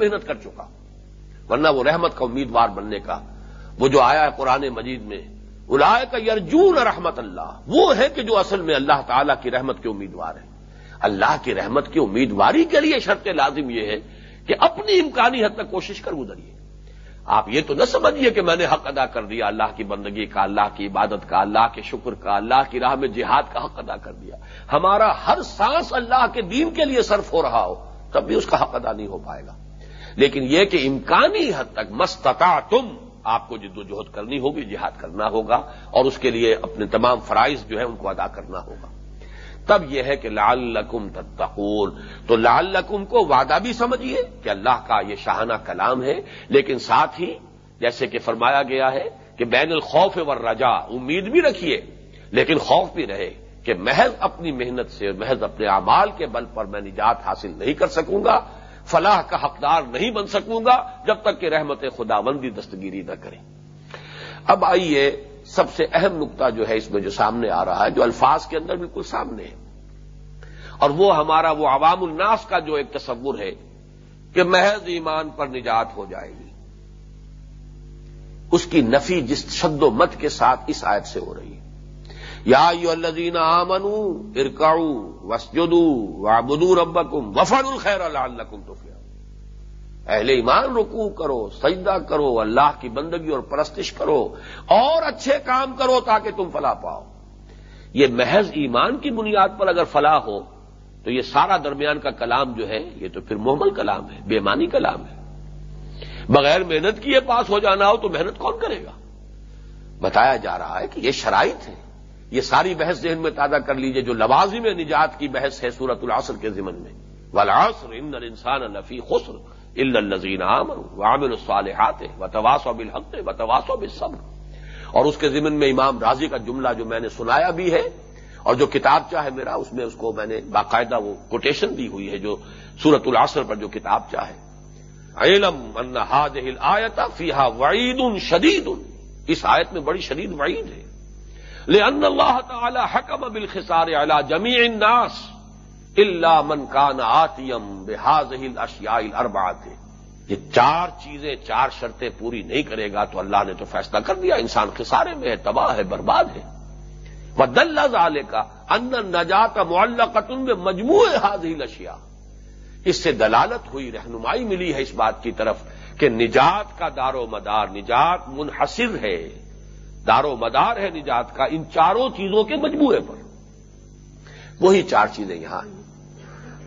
محنت کر چکا۔ ورنہ وہ رحمت کا امیدوار بننے کا، وہ جو آیا ہے قرآن مجید میں الائے کا یرجون رحمت اللہ۔ وہ ہے کہ جو اصل میں اللہ تعالی کی رحمت کے امیدوار ہے۔ اللہ کی رحمت کی امیدواری کے لیے شرط لازم یہ ہے کہ اپنی امکانی حد تک کوشش کر گزریے۔ آپ یہ تو نہ سمجھیے کہ میں نے حق ادا کر دیا، اللہ کی بندگی کا، اللہ کی عبادت کا، اللہ کے شکر کا، اللہ کی راہ میں جہاد کا حق ادا کر دیا۔ ہمارا ہر سانس اللہ کے دین کے لیے صرف ہو رہا ہو، تب بھی اس کا حق ادا نہیں ہو پائے گا۔ لیکن یہ کہ امکانی حد تک مستتا تم آپ کو جد و جہد کرنی ہوگی، جہاد کرنا ہوگا، اور اس کے لیے اپنے تمام فرائض جو ہے ان کو ادا کرنا ہوگا۔ تب یہ ہے کہ لال لکم تتقون۔ تو لال لکم کو وعدہ بھی سمجھیے کہ اللہ کا یہ شاہانہ کلام ہے، لیکن ساتھ ہی جیسے کہ فرمایا گیا ہے کہ بین الخوف و رجا امید بھی رکھیے، لیکن خوف بھی رہے کہ محض اپنی محنت سے، محض اپنے اعمال کے بل پر میں نجات حاصل نہیں کر سکوں گا۔ فلاح کا حقدار نہیں بن سکوں گا جب تک کہ رحمت خداوندی دستگیری نہ کرے۔ اب آئیے سب سے اہم نقطہ جو ہے اس میں جو سامنے آ رہا ہے، جو الفاظ کے اندر بالکل سامنے ہے۔ اور وہ ہمارا، وہ عوام الناس کا جو ایک تصور ہے کہ محض ایمان پر نجات ہو جائے گی۔ اس کی نفی جس شد و مت کے ساتھ اس آیت سے ہو رہی ہے۔ یا یو الزین آمنو ارکاؤ وسجدو وابدو ربکم وفر الخیر اللہ تو اہل ایمان رکوع کرو، سجدہ کرو، اللہ کی بندگی اور پرستش کرو اور اچھے کام کرو تاکہ تم فلاح پاؤ۔ یہ محض ایمان کی بنیاد پر اگر فلاح ہو تو یہ سارا درمیان کا کلام جو ہے، یہ تو پھر محمل کلام ہے بےمانی کلام ہے۔ بغیر محنت کی یہ پاس ہو جانا ہو تو محنت کون کرے گا؟ بتایا جا رہا ہے کہ یہ شرائط ہے یہ ساری بحث ذہن میں تازہ کر لیجیے جو لوازم نجات کی بحث ہے سورت العصر کے ذمن میں۔ والعصر ان الانسان لفی خسر الزین عامر الصالحات و تواس و بالحق و تواس و بالصبر۔ اور اس کے ضمن میں امام راضی کا جملہ جو میں نے سنایا بھی ہے اور جو کتاب چاہے میرا، اس میں اس کو میں نے باقاعدہ وہ کوٹیشن دی ہوئی ہے جو سورت العصر پر جو کتاب چاہے علم ان آیت فیحا وعید شدید اس آیت میں بڑی شدید وعید ہے۔ لے ان اللہ تعالی حکم بالخسار علی جمیع الناس اللہ من کان آتیم بحاظ اشیا اربات یہ چار چیزیں، چار شرطیں پوری نہیں کرے گا تو اللہ نے تو فیصلہ کر دیا، انسان خسارے میں ہے، تباہ ہے، برباد ہے. وہ ظالے کا ان نجات معلّہ قطن میں مجموع حاضل اشیا اس سے دلالت ہوئی، رہنمائی ملی ہے اس بات کی طرف کہ نجات کا دار و مدار، نجات منحصر ہے. دار و مدار ہے نجات کا، ان چاروں چیزوں کے مجموعے پر۔ وہی چار چیزیں یہاں ہیں۔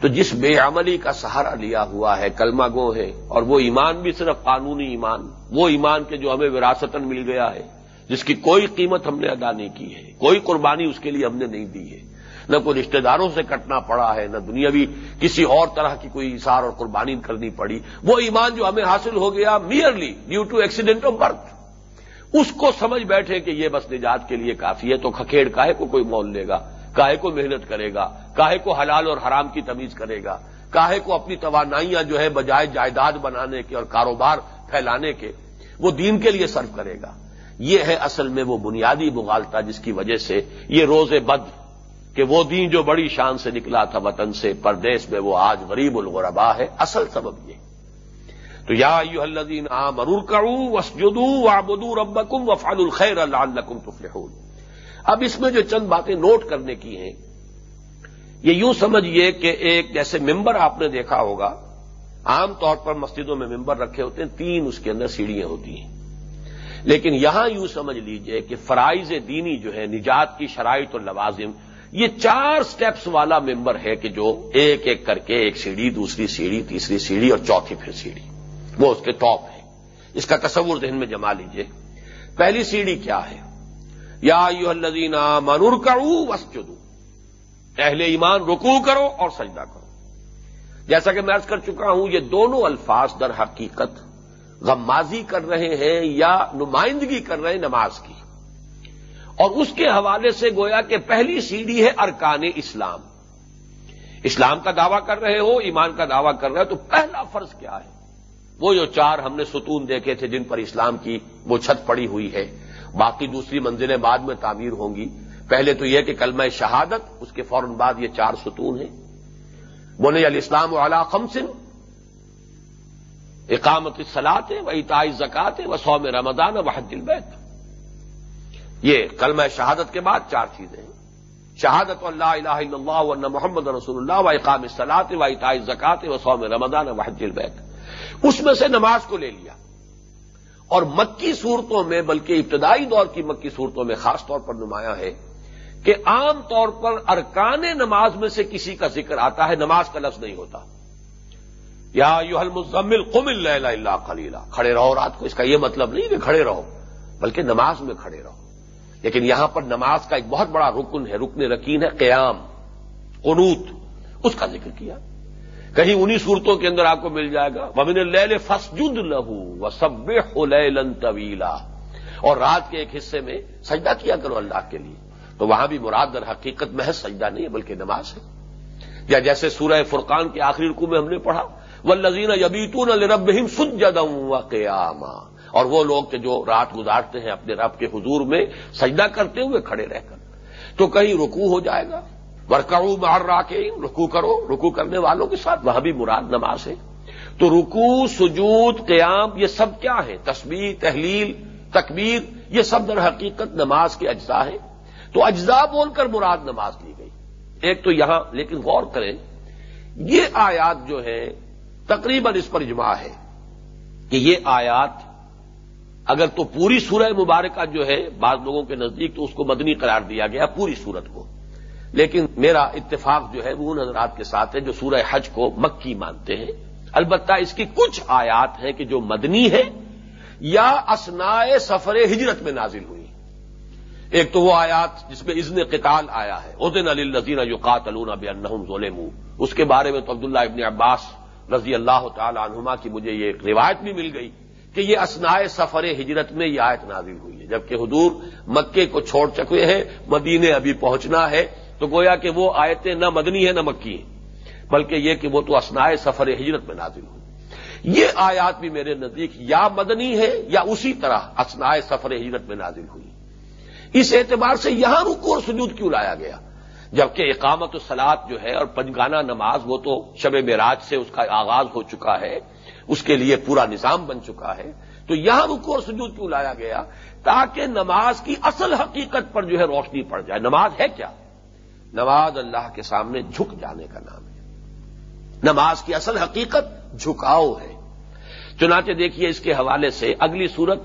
تو جس بے عملی کا سہارا لیا ہوا ہے، کلمہ گو ہے، اور وہ ایمان بھی صرف قانونی ایمان، وہ ایمان کے جو ہمیں وراثتن مل گیا ہے، جس کی کوئی قیمت ہم نے ادا نہیں کی ہے، کوئی قربانی اس کے لیے ہم نے نہیں دی ہے۔ نہ کوئی رشتہ داروں سے کٹنا پڑا ہے، نہ دنیاوی کسی اور طرح کی کوئی اثار اور قربانی کرنی پڑی۔ وہ ایمان جو ہمیں حاصل ہو گیا merely due to accident of birth اس کو سمجھ بیٹھے کہ یہ بس نجات کے لیے کافی ہے تو کھکھیڑ کاہے کو کوئی مول لے گا؟ کاہے کو محنت کرے گا؟ کاہے کو حلال اور حرام کی تمیز کرے گا؟ کاہے کو اپنی توانائیاں جو ہے بجائے جائیداد بنانے کے اور کاروبار پھیلانے کے وہ دین کے لیے صرف کرے گا؟ یہ ہے اصل میں وہ بنیادی مغالتا جس کی وجہ سے یہ روز بد کہ وہ دین جو بڑی شان سے نکلا تھا وطن سے پردیش میں وہ آج غریب الغربا ہے، اصل سبب یہ۔ تو یا یو الدین آ مرور کروں وسجدو وابدو ربکم وفال الخیر اللہ تفلحون۔ اب اس میں جو چند باتیں نوٹ کرنے کی ہیں، یہ یوں سمجھیے کہ ایک جیسے ممبر آپ نے دیکھا ہوگا، عام طور پر مسجدوں میں ممبر رکھے ہوتے ہیں، تین اس کے اندر سیڑھیاں ہوتی ہیں۔ لیکن یہاں یوں سمجھ لیجیے کہ فرائض دینی جو ہے، نجات کی شرائط اور لوازم، یہ چار سٹیپس والا ممبر ہے کہ جو ایک ایک کر کے ایک سیڑھی، دوسری سیڑھی، تیسری سیڑھی اور چوتھی پھر سیڑھی۔ وہ اس کے ٹاپ ہے اس کا تصور ذہن میں جما لیجیے۔ پہلی سیڑھی کیا ہے؟ یا یو الدین منور کرو وسجدو اہل ایمان رکو کرو اور سجدہ کرو۔ جیسا کہ میں ارض کر چکا ہوں، یہ دونوں الفاظ در حقیقت غمازی کر رہے ہیں یا نمائندگی کر رہے ہیں نماز کی۔ اور اس کے حوالے سے گویا کہ پہلی سیڑھی ہے ارکان اسلام۔ اسلام کا دعویٰ کر رہے ہو، ایمان کا دعویٰ کر رہے ہو، تو پہلا فرض کیا ہے؟ وہ جو چار ہم نے ستون دیکھے تھے جن پر اسلام کی وہ چھت پڑی ہوئی ہے، باقی دوسری منزلیں بعد میں تعمیر ہوں گی۔ پہلے تو یہ کہ کلمہ شہادت، اس کے فوراً بعد یہ چار ستون ہیں۔ بولے علی و خمسن اقامت سلاد ہے وہ اتائی زکات ہے وہ سوم رمضان وہ حج البیت۔ یہ کلمہ شہادت کے بعد چار چیزیں ہیں۔ شہادت اللہ الہ الا اللہ و محمد رسول اللہ و اقام سلاد و اتائی زکات و سوم رمضان و حج البیت۔ اس میں سے نماز کو لے لیا۔ اور مکی صورتوں میں بلکہ ابتدائی دور کی مکی صورتوں میں خاص طور پر نمایاں ہے کہ عام طور پر ارکان نماز میں سے کسی کا ذکر آتا ہے، نماز کا لفظ نہیں ہوتا۔ یا یو المزمل قم اللہ اللہ خلیلہ کھڑے رہو رات کو، اس کا یہ مطلب نہیں کہ کھڑے رہو، بلکہ نماز میں کھڑے رہو۔ لیکن یہاں پر نماز کا ایک بہت بڑا رکن ہے، رکن رکین ہے قیام، قنوت، اس کا ذکر کیا۔ کہیں انہی صورتوں کے اندر آپ کو مل جائے گا۔ ومن اللیل فسجد لہو و سب لیلن طویلا اور رات کے ایک حصے میں سجدہ کیا کرو اللہ کے لیے۔ تو وہاں بھی مراد در حقیقت محض سجدہ نہیں ہے، بلکہ نماز ہے۔ یا جیسے سورہ فرقان کے آخری رکو میں ہم نے پڑھا وہ لذین یبیتون الرب سجدم و قیاما اور وہ لوگ کہ جو رات گزارتے ہیں اپنے رب کے حضور میں سجدہ کرتے ہوئے کھڑے رہ کر۔ تو کہیں رکو ہو جائے گا ورکڑوں مار را کے رکو کرو رکو کرنے والوں کے ساتھ، وہاں بھی مراد نماز ہے۔ تو رکو سجود، قیام، یہ سب کیا ہے؟ تصویر تحلیل، تکبیر، یہ سب در حقیقت نماز کے اجزاء ہیں۔ تو اجزاء بول کر مراد نماز لی گئی۔ ایک تو یہاں، لیکن غور کریں، یہ آیات جو ہے تقریباً اس پر اجماع ہے کہ یہ آیات، اگر تو پوری سورہ مبارکہ جو ہے، بعض لوگوں کے نزدیک تو اس کو مدنی قرار دیا گیا، پوری سورت کو۔ لیکن میرا اتفاق جو ہے وہ ان حضرات کے ساتھ ہے جو سورہ حج کو مکی مانتے ہیں۔ البتہ اس کی کچھ آیات ہیں کہ جو مدنی ہے یا اسنا سفر ہجرت میں نازل ہوئی۔ ایک تو وہ آیات جس میں ازن قتال آیا ہے۔ ادن علی الزین جو قاتلون بے انہم ظلم اس کے بارے میں تو عبداللہ ابن عباس رضی اللہ تعالی عنہما کی مجھے یہ روایت بھی مل گئی کہ یہ اسنا سفر ہجرت میں یہ آیت نازل ہوئی ہے۔ جبکہ حضور مکے کو چھوڑ چکے ہیں، مدینے ابھی پہنچنا ہے۔ تو گویا کہ وہ آیتیں نہ مدنی ہیں نہ مکی ہیں، بلکہ یہ کہ وہ تو اسنائے سفر ہجرت میں نازل ہوئی یہ آیات بھی میرے نزدیک یا مدنی ہے یا اسی طرح اسنائے سفر ہجرت میں نازل ہوئی۔ اس اعتبار سے یہاں رکو اور سجود کیوں لایا گیا؟ جبکہ اقامت سلاد جو ہے اور پنجگانہ نماز، وہ تو شب معراج سے اس کا آغاز ہو چکا ہے، اس کے لیے پورا نظام بن چکا ہے۔ تو یہاں رکو اور سجود کیوں لایا گیا؟ تاکہ نماز کی اصل حقیقت پر جو ہے روشنی پڑ جائے۔ نماز ہے کیا؟ نماز اللہ کے سامنے جھک جانے کا نام ہے۔ نماز کی اصل حقیقت جھکاؤ ہے۔ چنانچہ دیکھیے اس کے حوالے سے اگلی صورت،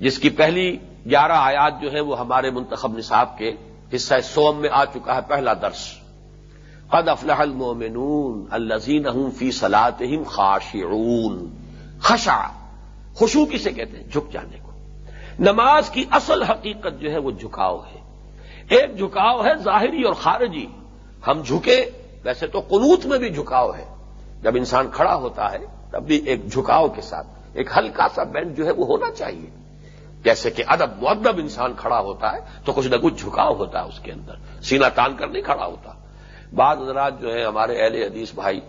جس کی پہلی گیارہ آیات جو ہے وہ ہمارے منتخب نصاب کے حصہ سوم میں آ چکا ہے، پہلا درس۔ قد افلح المومنون الزین فی صلاتہم خاشعون۔ خشع خوشو کسے کہتے ہیں، جھک جانے کو۔ نماز کی اصل حقیقت جو ہے وہ جھکاؤ ہے۔ ایک جھکاؤ ہے ظاہری اور خارجی۔ ہم جھکے، ویسے تو قنوت میں بھی جھکاؤ ہے۔ جب انسان کھڑا ہوتا ہے، تب بھی ایک جھکاؤ کے ساتھ، ایک ہلکا سا بینڈ جو ہے وہ ہونا چاہیے۔ جیسے کہ ادب مدب انسان کھڑا ہوتا ہے، تو کچھ نہ کچھ جھکاؤ ہوتا ہے اس کے اندر۔ سینا تان کر نہیں کھڑا ہوتا۔ بعض حضرات جو ہے ہمارے اہل حدیث بھائی،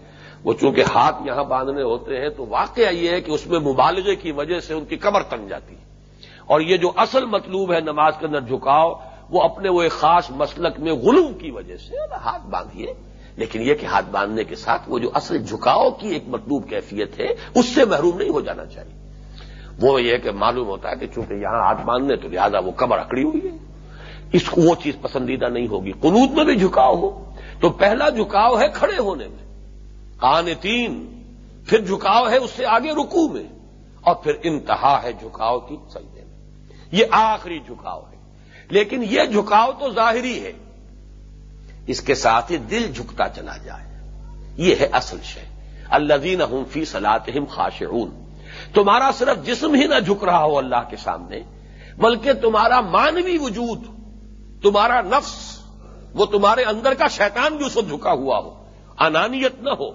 وہ چونکہ ہاتھ یہاں باندھنے ہوتے ہیں، تو واقعہ یہ ہے کہ اس میں مبالغے کی وجہ سے ان کی کمر تنگ جاتی۔ ہے اور یہ جو اصل مطلوب ہے نماز کے اندر جھکاؤ وہ اپنے وہ ایک خاص مسلک میں غلو کی وجہ سے ہاتھ باندھیے۔ لیکن یہ کہ ہاتھ باندھنے کے ساتھ وہ جو اصل جھکاؤ کی ایک مطلوب کیفیت ہے، اس سے محروم نہیں ہو جانا چاہیے۔ وہ یہ کہ معلوم ہوتا ہے کہ چونکہ یہاں ہاتھ باندھنے تو لہٰذا وہ کمر اکڑی ہوئی ہے۔ اس کو وہ چیز پسندیدہ نہیں ہوگی۔ قنوت میں بھی جھکاؤ ہو۔ تو پہلا جھکاؤ ہے کھڑے ہونے میں۔ کان تین۔ پھر جھکاؤ ہے اس سے آگے رکو میں۔ اور پھر انتہا ہے جھکاؤ کی سجدے میں۔ یہ آخری جھکاؤ ہے۔ لیکن یہ جھکاؤ تو ظاہری ہے۔ اس کے ساتھ ہی دل جھکتا چلا جائے۔ یہ ہے اصل شے۔ الزین ہوں فی صلاحم خاشعون۔ تمہارا صرف جسم ہی نہ جھک رہا ہو اللہ کے سامنے، بلکہ تمہارا مانوی وجود، تمہارا نفس، وہ تمہارے اندر کا شیطان بھی اس وقت جھکا ہوا ہو۔ انانیت نہ ہو،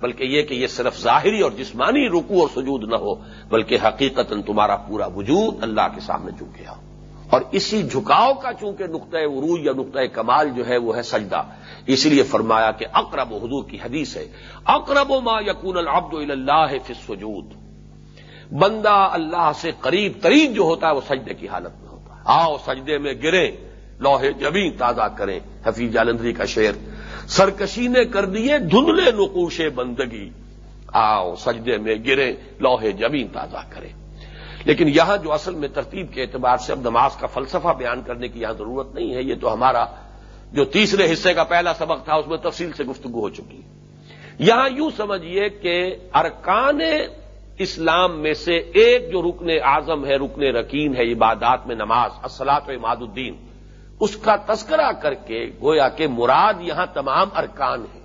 بلکہ یہ کہ یہ صرف ظاہری اور جسمانی رکو اور سجود نہ ہو، بلکہ حقیقت تمہارا پورا وجود اللہ کے سامنے جھک گیا ہو۔ اور اسی جھکاؤ کا چونکہ نقطۂ عروج یا نقطۂ کمال جو ہے وہ ہے سجدہ۔ اسی لیے فرمایا کہ اقرب و حضور کی حدیث ہے، اقرب و ما یقون العبد اللہ فی السجود۔ بندہ اللہ سے قریب ترین جو ہوتا ہے وہ سجدے کی حالت میں ہوتا ہے۔ آؤ سجدے میں گرے لوہے جبیں تازہ کریں۔ حفیظ جالندری کا شعر، سرکشی نے کر دیے دھندلے نقوش بندگی۔ آؤ سجدے میں گرے لوہے زمین تازہ کرے لیکن یہاں جو اصل میں ترتیب کے اعتبار سے اب نماز کا فلسفہ بیان کرنے کی یہاں ضرورت نہیں ہے، یہ تو ہمارا جو تیسرے حصے کا پہلا سبق تھا، اس میں تفصیل سے گفتگو ہو چکی یہاں یوں سمجھیے کہ ارکان اسلام میں سے ایک جو رکن اعظم ہے، رکن رکین ہے عبادات میں نماز اسلاط و اماد الدین، اس کا تذکرہ کر کے گویا کہ مراد یہاں تمام ارکان ہیں۔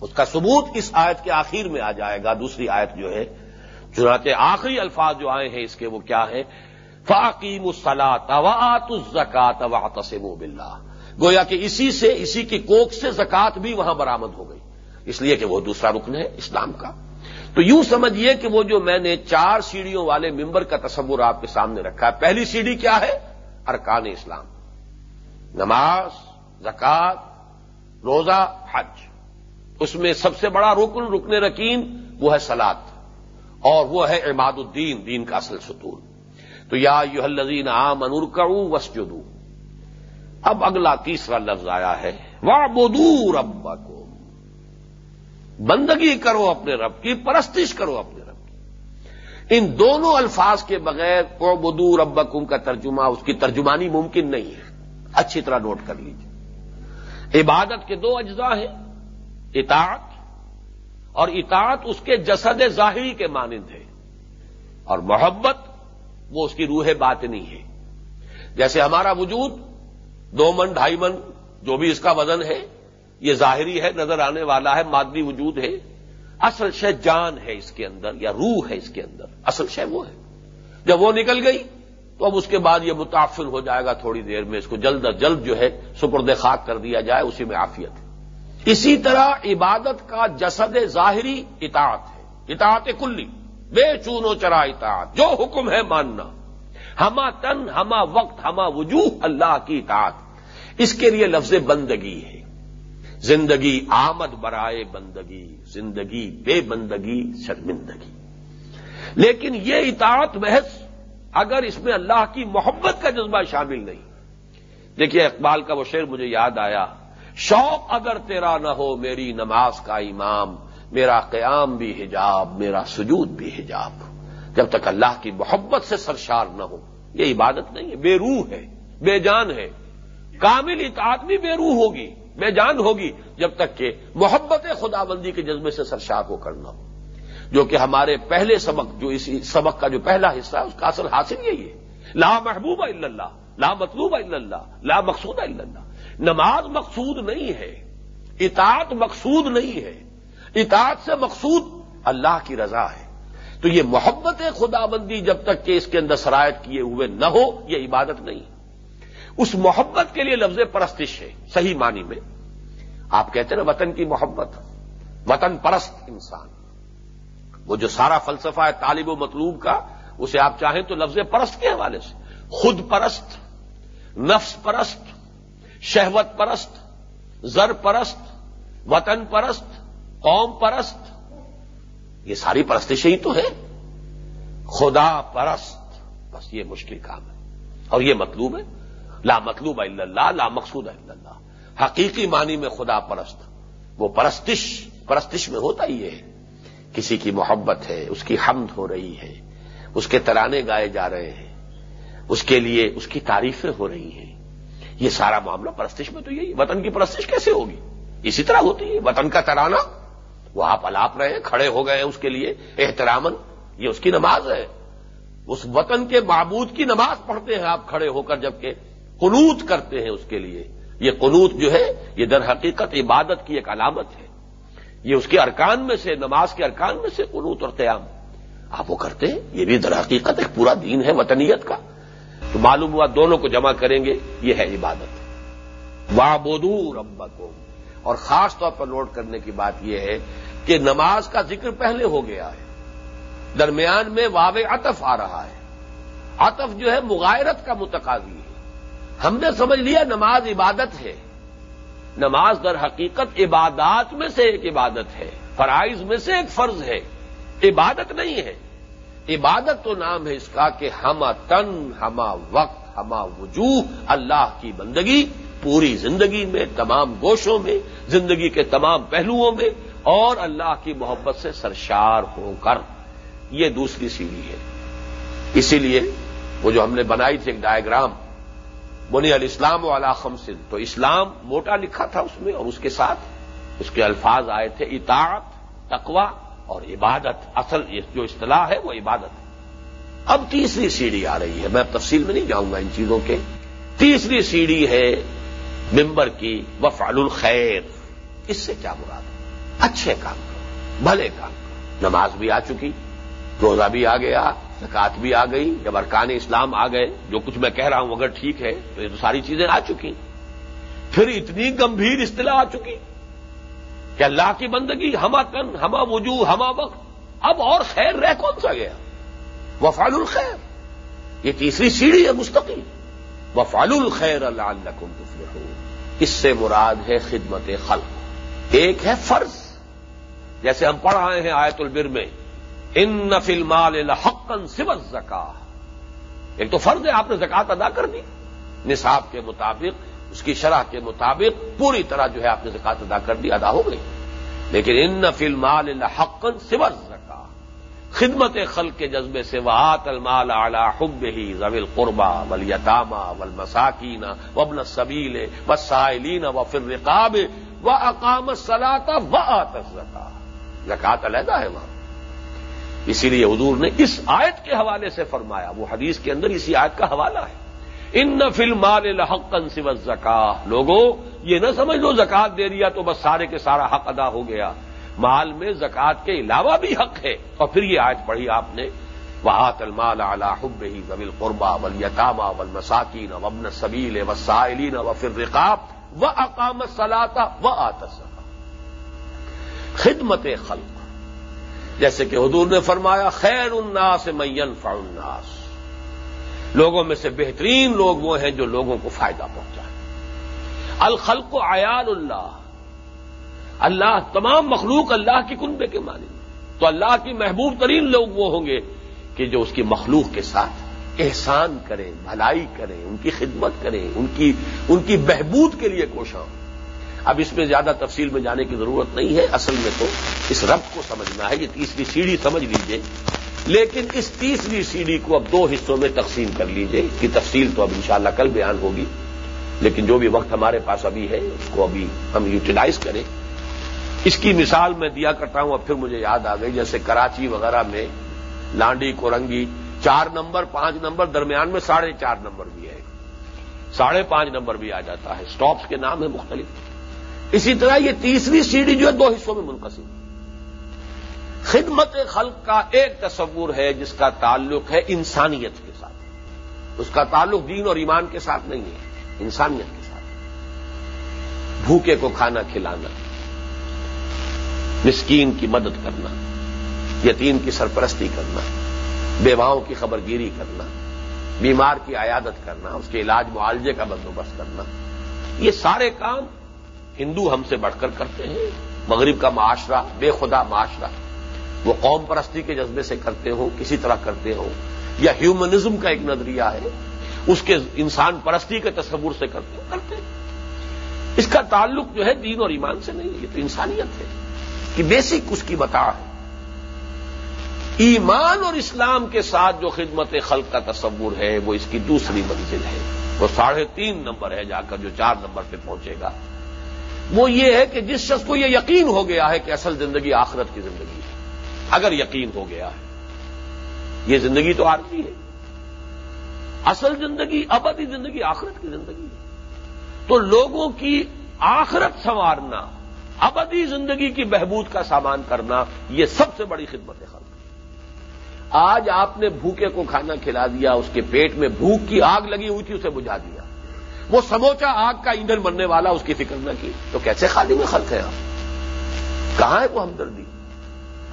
اس کا ثبوت اس آیت کے آخر میں آ جائے گا، دوسری آیت جو ہے چنانچہ آخری الفاظ جو آئے ہیں اس کے وہ کیا ہے؟ فاقیم الصلاط وات الزکات واطسم بلّہ گویا کہ اسی سے، اسی کی کوک سے زکات بھی وہاں برامد ہو گئی۔ اس لیے کہ وہ دوسرا رکن ہے اسلام کا۔ تو یوں سمجھیے کہ وہ جو میں نے چار سیڑھیوں والے ممبر کا تصور آپ کے سامنے رکھا ہے، پہلی سیڑھی کیا ہے؟ ارکان اسلام۔ نماز زکات روزہ، حج۔ اس میں سب سے بڑا رکن رکن رکین وہ ہے سلاد اور وہ ہے عماد الدین، دین کا اصل ستون۔ تو یا یو الزین عام انور وسجدو اب اگلا تیسرا لفظ آیا ہے واہ بدور ابا کو بندگی کرو اپنے رب کی، پرستش کرو اپنے رب کی۔ ان دونوں الفاظ کے بغیر کو بدور ابکم کا ترجمہ، اس کی ترجمانی ممکن نہیں ہے۔ اچھی طرح نوٹ کر لیجیے عبادت کے دو اجزاء ہیں، اطاعت اور اطاعت اس کے جسد ظاہری کے مانند ہے۔ اور محبت وہ اس کی روح بات نہیں ہے۔ جیسے ہمارا وجود دو من، ڈھائی من، جو بھی اس کا وزن ہے، یہ ظاہری ہے، نظر آنے والا ہے، مادی وجود ہے۔ اصل شے جان ہے اس کے اندر یا روح ہے اس کے اندر۔ اصل شے وہ ہے۔ جب وہ نکل گئی، تو اب اس کے بعد یہ متافل ہو جائے گا۔ تھوڑی دیر میں اس کو جلد از جلد جو ہے سپرد خاک کر دیا جائے، اسی میں آفیت ہے۔ اسی طرح عبادت کا جسد ظاہری اطاعت ہے، اطاعت کلی، بے چونو چرا اطاعت، جو حکم ہے ماننا۔ ہما تن، ہما وقت، ہما وجوہ اللہ کی اطاعت۔ اس کے لیے لفظ بندگی ہے۔ زندگی آمد برائے بندگی، زندگی بے بندگی، شرمندگی۔ لیکن یہ اطاعت محض اگر اس میں اللہ کی محبت کا جذبہ شامل نہیں۔ دیکھیے اقبال کا وہ شعر مجھے یاد آیا۔ شوق اگر تیرا نہ ہو میری نماز کا امام، میرا قیام بھی حجاب، میرا سجود بھی حجاب۔ جب تک اللہ کی محبت سے سرشار نہ ہو، یہ عبادت نہیں ہے، بے روح ہے، بے جان ہے۔ کامل اطاعت بھی بے روح ہوگی، بے جان ہوگی، جب تک کہ محبت خدا بندی کے جذبے سے سرشار ہو کرنا ہو۔ جو کہ ہمارے پہلے سبق، جو اسی سبق کا جو پہلا حصہ ہے، اس کا اصل حاصل یہی ہے۔ لا محبوب اللہ، لا مطلوب اللہ، لا مقصود اللہ۔ نماز مقصود نہیں ہے، اطاعت مقصود نہیں ہے، اطاعت سے مقصود اللہ کی رضا ہے۔ تو یہ محبت خدا بندی جب تک کہ اس کے اندر سرایت کیے ہوئے نہ ہو، یہ عبادت نہیں۔ اس محبت کے لیے لفظ پرستش ہے، صحیح معنی میں۔ آپ کہتے ہیں نا وطن کی محبت، وطن پرست انسان۔ وہ جو سارا فلسفہ ہے، طالب و مطلوب کا، اسے آپ چاہیں تو لفظ پرست کے حوالے سے۔ خود پرست، نفس پرست شہوت پرست، زر پرست، وطن پرست، قوم پرست، یہ ساری پرستشیں ہی تو ہے خدا پرست، بس یہ مشکل کام ہے۔ اور یہ مطلوب ہے۔ لا مطلوب اللہ، لا مقصود اللہ۔ حقیقی معنی میں خدا پرست۔ وہ پرستش پرستش میں ہوتا ہی ہے۔ کسی کی محبت ہے، اس کی حمد ہو رہی ہے۔ اس کے ترانے گائے جا رہے ہیں۔ اس کے لیے اس کی تعریفیں ہو رہی ہیں۔ یہ سارا معاملہ پرستش میں تو یہی وطن کی پرستش کیسے ہوگی؟ اسی طرح ہوتی ہے۔ وطن کا ترانہ، وہ آپ الاپ رہے ہیں، کھڑے ہو گئے ہیں اس کے لیے احترامن یہ اس کی نماز ہے۔ اس وطن کے معبود کی نماز پڑھتے ہیں آپ کھڑے ہو کر، جبکہ قنوت کرتے ہیں اس کے لیے۔ یہ قنوت جو ہے، یہ در حقیقت عبادت کی ایک علامت ہے۔ یہ اس کے ارکان میں سے، نماز کے ارکان میں سے قنوت اور قیام۔ آپ وہ کرتے ہیں؟ یہ بھی در حقیقت ایک پورا دین ہے، وطنیت کا۔ تو معلوم ہوا دونوں کو جمع کریں گے، یہ ہے عبادت۔ وا بودو اور خاص طور پر نوٹ کرنے کی بات یہ ہے کہ نماز کا ذکر پہلے ہو گیا ہے۔ درمیان میں واو عطف آ رہا ہے۔ عطف جو ہے مغائرت کا متقاضی ہے۔ ہم نے سمجھ لیا نماز عبادت ہے۔ نماز در حقیقت عبادات میں سے ایک عبادت ہے۔ فرائض میں سے ایک فرض ہے۔ عبادت نہیں ہے۔ عبادت تو نام ہے اس کا کہ ہما تن، ہما وقت، ہما وجوہ، اللہ کی بندگی پوری زندگی میں، تمام گوشوں میں، زندگی کے تمام پہلوؤں میں اور اللہ کی محبت سے سرشار ہو کر۔ یہ دوسری سیڑھی ہے۔ اسی لیے وہ جو ہم نے بنائی تھی ایک ڈائگرام بنی الاسلام والا خمسن۔ تو اسلام موٹا لکھا تھا اس میں اور اس کے ساتھ اس کے الفاظ آئے تھے، اطاعت تقوا اور عبادت، اصل جو اصطلاح ہے وہ عبادت ہے۔ اب تیسری سیڑھی آ رہی ہے، میں تفصیل میں نہیں جاؤں گا ان چیزوں کے۔ تیسری سیڑھی ہے ممبر کی وفعل الخیر۔ اس سے کیا مراد؟ ہے اچھے کام کرو، بھلے کام کرو۔ نماز بھی آ چکی، روزہ بھی آ گیا زکات بھی آ گئی، جب ارکان اسلام آ گئے، جو کچھ میں کہہ رہا ہوں اگر ٹھیک ہے، تو یہ تو ساری چیزیں آ چکی۔ پھر اتنی گمبھیر اصطلاح آ چکی۔ کہ اللہ کی بندگی، ہما کن، ہما وجوہ، ہما وقت۔ اب اور خیر رہ کون سا گیا؟ وفال الخیر۔ یہ تیسری سیڑھی ہے مستقل۔ وفال الخیر اللہ اس سے مراد ہے خدمت خلق۔ ایک ہے فرض۔ جیسے ہم پڑھ رہے ہیں آیت البر میں، ان نفل مال حقن سبت زکا ایک تو فرض ہے، آپ نے زکات ادا کر دی۔ نصاب کے مطابق اس کی شرح کے مطابق پوری طرح جو ہے آپ نے زکات ادا کر دی، ادا ہو گئی۔ لیکن ان نفل مال حقن سبت زکا خدمت خلق کے جذبے سے وہات المال اعلی حب ہی ضویل قربا ول یتاما ول مساکین وبن سبیل و سائلین و فر رقاب و اقام سلاتا و آتس زکات علیحدہ ہے وہاں۔ اسی لیے حضور نے اس آیت کے حوالے سے فرمایا، وہ حدیث کے اندر اسی آیت کا حوالہ ہے۔ ان نفل مال الحقن سو زکا لوگوں یہ نہ سمجھ لو زکات دے دیا تو بس سارے کے سارا حق ادا ہو گیا۔ مال میں زکات کے علاوہ بھی حق ہے۔ اور پھر یہ آیت پڑھی آپ نے وہات المال اعلی حب ہی زبیل قربا ول یتاما ول مساکین وبن سبیل و سائلین و فر رقاب و اقام سلاتا و آتس خدمت خلق۔ جیسے کہ حضور نے فرمایا، خیر الناس مین الناس۔ لوگوں میں سے بہترین لوگ وہ ہیں جو لوگوں کو فائدہ پہنچائیں الخلق عیال اللہ۔ اللہ تمام مخلوق اللہ کی کنبے کے معنی تو اللہ کی محبوب ترین لوگ وہ ہوں گے کہ جو اس کی مخلوق کے ساتھ احسان کریں، بھلائی کریں، ان کی خدمت کریں، ان کی ان کی بہبود کے لیے کوشاں۔ اب اس میں زیادہ تفصیل میں جانے کی ضرورت نہیں ہے۔ اصل میں تو اس رب کو سمجھنا ہے۔ یہ تیسری سیڑھی سمجھ لیجیے۔ لیکن اس تیسری سیڑھی کو اب دو حصوں میں تقسیم کر لیجیے اس کی تفصیل تو اب انشاءاللہ کل بیان ہوگی۔ لیکن جو بھی وقت ہمارے پاس ابھی ہے، اس کو ابھی ہم یوٹیلائز کریں۔ اس کی مثال میں دیا کرتا ہوں، اب پھر مجھے یاد آ گئی، جیسے کراچی وغیرہ میں لانڈی، کورنگی، چار نمبر، پانچ نمبر، درمیان میں ساڑھے چار نمبر بھی ہے۔ ساڑھے پانچ نمبر بھی آ جاتا ہے۔ اسٹاپس کے نام ہے مختلف۔ اسی طرح یہ تیسری سیڑھی جو ہے، دو حصوں میں منقسم۔ خدمت خلق کا ایک تصور ہے جس کا تعلق ہے انسانیت کے ساتھ۔ اس کا تعلق دین اور ایمان کے ساتھ نہیں ہے، انسانیت کے ساتھ۔ بھوکے کو کھانا کھلانا، مسکین کی مدد کرنا، یتیم کی سرپرستی کرنا، بیواؤں کی خبرگیری کرنا، بیمار کی عیادت کرنا، اس کے علاج معالجے کا بندوبست کرنا، یہ سارے کام ہندو ہم سے بڑھ کر کرتے ہیں۔ مغرب کا معاشرہ، بے خدا معاشرہ۔ وہ قوم پرستی کے جذبے سے کرتے ہوں کسی طرح کرتے ہوں یا ہیومنزم کا ایک نظریہ ہے، اس کے انسان پرستی کے تصور سے کرتے ہوں کرتے اس کا تعلق جو ہے دین اور ایمان سے نہیں، یہ تو انسانیت ہے کہ بیسک اس کی بتا ہے۔ ایمان اور اسلام کے ساتھ جو خدمت خلق کا تصور ہے، وہ اس کی دوسری منزل ہے۔ وہ ساڑھے تین نمبر ہے، جا کر جو چار نمبر پہ پہنچے گا۔ وہ یہ ہے کہ جس شخص کو یہ یقین ہو گیا ہے کہ اصل زندگی آخرت کی زندگی ہے۔ اگر یقین ہو گیا ہے، یہ زندگی تو آرتی ہے۔ اصل زندگی، ابدی زندگی، آخرت کی زندگی ہے۔ تو لوگوں کی آخرت سنوارنا، ابدی زندگی کی بہبود کا سامان کرنا، یہ سب سے بڑی خدمت خلق۔ آج آپ نے بھوکے کو کھانا کھلا دیا، اس کے پیٹ میں بھوک کی آگ لگی ہوئی تھی، اسے بجھا دیا۔ وہ سموچا آگ کا ایندھن بننے والا، اس کی فکر نہ کی۔ تو کیسے خالی میں خلق ہے آپ؟ کہاں ہے وہ ہمدردی؟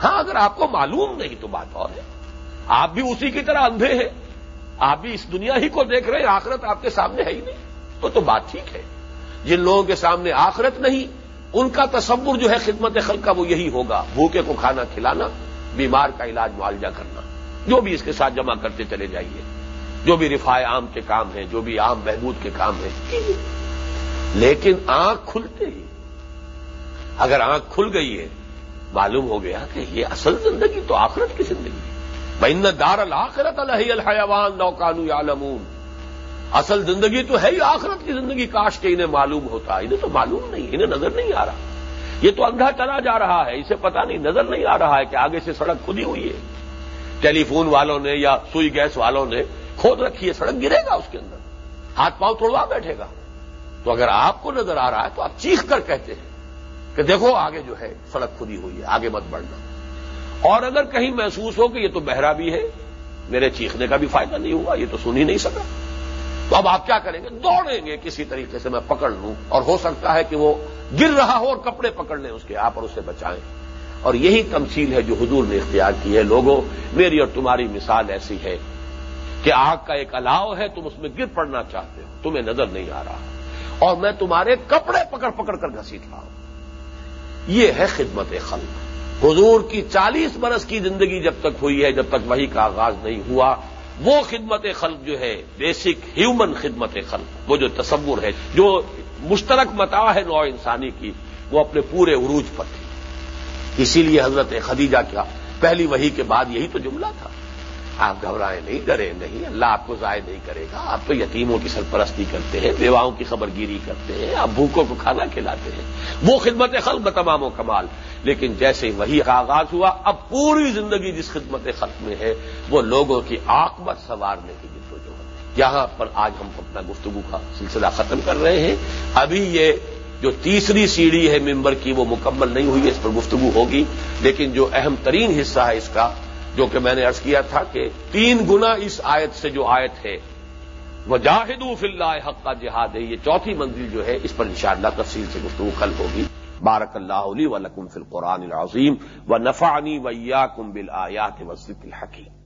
ہاں اگر آپ کو معلوم نہیں تو بات اور ہے۔ آپ بھی اسی کی طرح اندھے ہیں۔ آپ بھی اس دنیا ہی کو دیکھ رہے ہیں، آخرت آپ کے سامنے ہے ہی نہیں۔ تو تو بات ٹھیک ہے۔ جن لوگوں کے سامنے آخرت نہیں، ان کا تصور جو ہے خدمت خلق کا وہ یہی ہوگا۔ بھوکے کو کھانا کھلانا، بیمار کا علاج معالجہ کرنا۔ جو بھی اس کے ساتھ جمع کرتے چلے جائیے۔ جو بھی رفاع عام کے کام ہیں، جو بھی عام بہبود کے کام ہیں۔ لیکن آنکھ کھلتے ہی۔ اگر آنکھ کھل گئی ہے معلوم ہو گیا کہ یہ اصل زندگی تو آخرت کی زندگی بین دار الآخرت الحی الحیوان نوکانو یعلمون۔ اصل زندگی تو ہے ہی آخرت کی زندگی، کاش کے انہیں معلوم ہوتا۔ انہیں تو معلوم نہیں، انہیں نظر نہیں آ رہا۔ یہ تو اندھا چلا جا رہا ہے، اسے پتا نہیں، نظر نہیں آ رہا ہے کہ آگے سے سڑک کھدی ہوئی ہے۔ ٹیلی فون والوں نے یا سوئی گیس والوں نے کھود رکھی ہے، سڑک گرے گا اس کے اندر۔ ہاتھ پاؤں توڑوا بیٹھے گا۔ تو اگر آپ کو نظر آ رہا ہے تو آپ چیخ کر کہتے ہیں۔ کہ دیکھو آگے جو ہے سڑک کھدی ہوئی ہے، آگے مت بڑھنا۔ اور اگر کہیں محسوس ہو کہ یہ تو بہرا بھی ہے، میرے چیخنے کا بھی فائدہ نہیں ہوا، یہ تو سن ہی نہیں سکا۔ تو اب آپ کیا کریں گے؟ دوڑیں گے کسی طریقے سے، میں پکڑ لوں۔ اور ہو سکتا ہے کہ وہ گر رہا ہو اور کپڑے پکڑ لیں اس کے آپ اور اسے بچائیں۔ اور یہی تمثیل ہے جو حضور نے اختیار کی ہے۔ لوگوں، میری اور تمہاری مثال ایسی ہے کہ آگ کا ایک الاؤ ہے، تم اس میں گر پڑنا چاہتے ہو، تمہیں نظر نہیں آ رہا۔ اور میں تمہارے کپڑے پکڑ پکڑ کر گھسیٹ رہا ہوں۔ یہ ہے خدمت خلق۔ حضور کی چالیس برس کی زندگی جب تک ہوئی ہے، جب تک وہی کا آغاز نہیں ہوا، وہ خدمت خلق جو ہے، بیسک ہیومن خدمت خلق، وہ جو تصور ہے، جو مشترک متا ہے نو انسانی کی، وہ اپنے پورے عروج پر تھی۔ اسی لیے حضرت خدیجہ کیا پہلی وہی کے بعد یہی تو جملہ تھا۔ آپ گھبرائیں نہیں، ڈرے نہیں۔ اللہ آپ کو ضائع نہیں کرے گا۔ آپ تو یتیموں کی سرپرستی کرتے ہیں، بیواؤں کی خبر گیری کرتے ہیں، آپ بھوکوں کو کھانا کھلاتے ہیں۔ وہ خدمت خلق تمام و کمال۔ لیکن جیسے وہی کا آغاز ہوا، اب پوری زندگی جس خدمت خلق میں ہے، وہ لوگوں کی آکمت سنوارنے کی جد جو ہے۔ یہاں پر آج ہم اپنا گفتگو کا سلسلہ ختم کر رہے ہیں۔ ابھی یہ جو تیسری سیڑھی ہے ممبر کی، وہ مکمل نہیں ہوئی ہے اس پر گفتگو ہوگی۔ لیکن جو اہم ترین حصہ ہے اس کا جو کہ میں نے ارض کیا تھا کہ تین گنا اس آیت سے جو آیت ہے وہ جاہد فی اللہ حق کا جہاد ہے یہ چوتھی منزل جو ہے، اس پر انشاءاللہ تفصیل سے گفتگو کل ہوگی۔ بارک اللہ علی و لکم فی القرآن العظیم و نفعنی ویا کم بل آیات وسط الحکیم۔